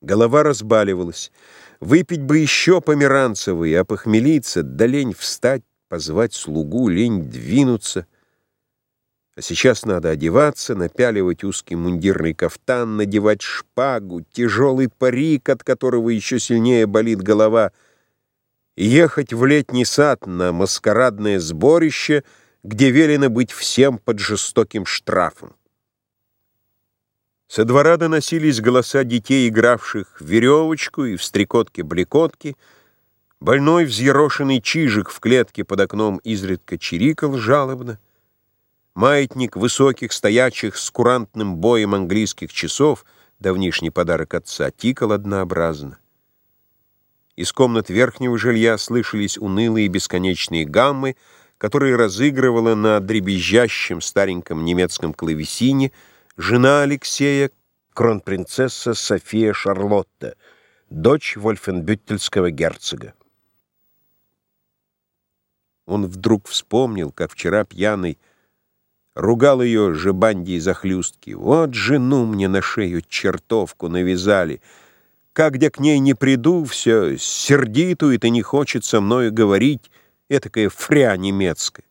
Голова разбаливалась. Выпить бы еще померанцевый, а похмелиться, да лень встать, позвать слугу, лень двинуться. А сейчас надо одеваться, напяливать узкий мундирный кафтан, надевать шпагу, тяжелый парик, от которого еще сильнее болит голова, ехать в летний сад на маскарадное сборище, где велено быть всем под жестоким штрафом. Со двора доносились голоса детей, игравших в веревочку и в стрекотки-блекотки. Больной взъерошенный чижик в клетке под окном изредка чирикал жалобно. Маятник высоких, стоячих с курантным боем английских часов, давнишний подарок отца, тикал однообразно. Из комнат верхнего жилья слышались унылые бесконечные гаммы, которые разыгрывала на дребезжащем стареньком немецком клавесине — жена Алексея, кронпринцесса София Шарлотта, дочь вольфенбюттельского герцога. Он вдруг вспомнил, как вчера пьяный ругал ее жебандии захлюстки. Вот жену мне на шею чертовку навязали. Как где к ней не приду, все сердитует и не хочет со мною говорить, этакая фря немецкая.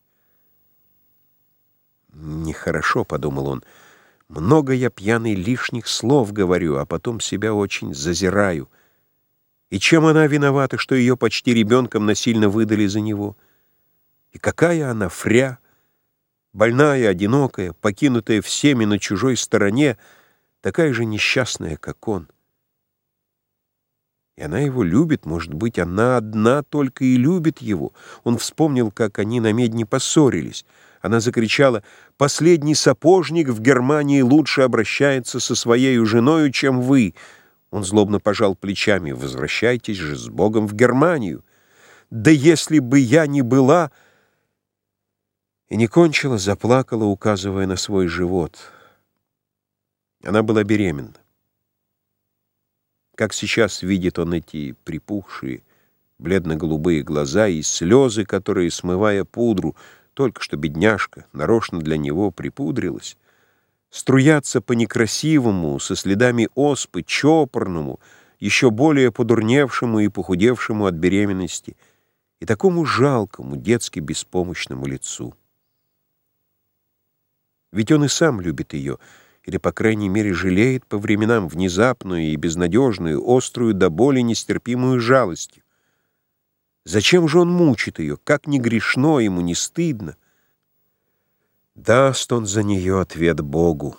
«Нехорошо», — подумал он, — много я пьяный лишних слов говорю, а потом себя очень зазираю. И чем она виновата, что ее почти ребенком насильно выдали за него? И какая она фря, больная, одинокая, покинутая всеми на чужой стороне, такая же несчастная, как он. И она его любит, может быть, она одна только и любит его. Он вспомнил, как они на медне поссорились — она закричала, «Последний сапожник в Германии лучше обращается со своей женою, чем вы». Он злобно пожал плечами, «Возвращайтесь же с Богом в Германию». «Да если бы я не была...» И не кончила, заплакала, указывая на свой живот. Она была беременна. Как сейчас видит он эти припухшие, бледно-голубые глаза и слезы, которые, смывая пудру, только что бедняжка нарочно для него припудрилась, струятся по некрасивому, со следами оспы, чопорному, еще более подурневшему и похудевшему от беременности, и такому жалкому, детски беспомощному лицу. Ведь он и сам любит ее, или, по крайней мере, жалеет по временам внезапную и безнадежную, острую до боли нестерпимую жалостью. Зачем же он мучит ее? Как не грешно ему, не стыдно? Даст он за нее ответ Богу.